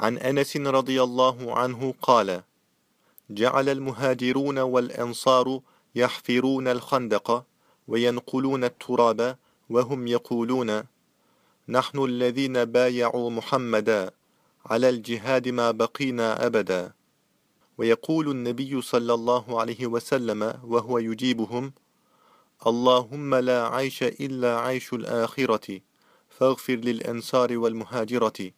عن أنس رضي الله عنه قال جعل المهاجرون والأنصار يحفرون الخندق وينقلون التراب وهم يقولون نحن الذين بايعوا محمدا على الجهاد ما بقينا أبدا. ويقول النبي صلى الله عليه وسلم وهو يجيبهم اللهم لا عيش إلا عيش الآخرة فاغفر للأنصار والمهاجرة.